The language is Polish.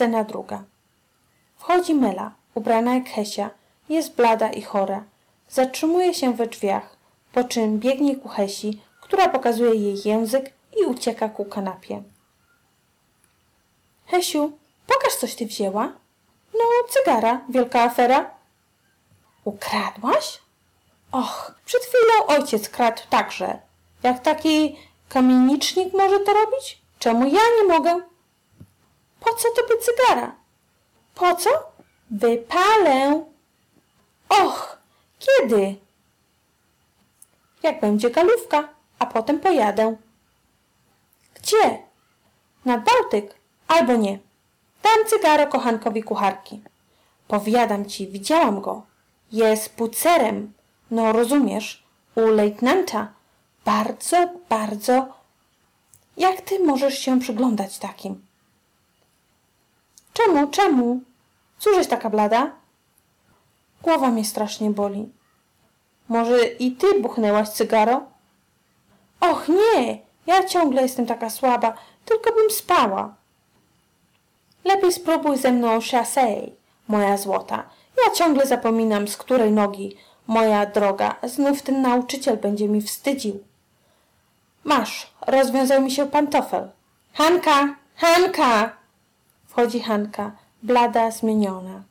Scena druga. Wchodzi Mela, ubrana jak Hesia. Jest blada i chora. Zatrzymuje się we drzwiach, po czym biegnie ku Hesi, która pokazuje jej język i ucieka ku kanapie. Hesiu, pokaż coś ty wzięła. No, cygara, wielka afera. Ukradłaś? Och, przed chwilą ojciec kradł także. Jak taki kamienicznik może to robić? Czemu ja nie mogę? Po co tobie cygara? Po co? Wypalę. Och, kiedy? Jak będzie galówka, a potem pojadę. Gdzie? Nad Bałtyk? Albo nie. Dam cygaro kochankowi kucharki. Powiadam ci, widziałam go. Jest pucerem. No rozumiesz, u lejtnanta. Bardzo, bardzo. Jak ty możesz się przyglądać takim? Czemu, czemu? Cóżeś taka blada? Głowa mnie strasznie boli. Może i ty buchnęłaś cygaro? Och nie, ja ciągle jestem taka słaba, tylko bym spała. Lepiej spróbuj ze mną chassé, moja złota. Ja ciągle zapominam, z której nogi, moja droga. Znów ten nauczyciel będzie mi wstydził. Masz, rozwiązał mi się pantofel. Hanka, Hanka! Wchodzi Hanka, blada, zmieniona.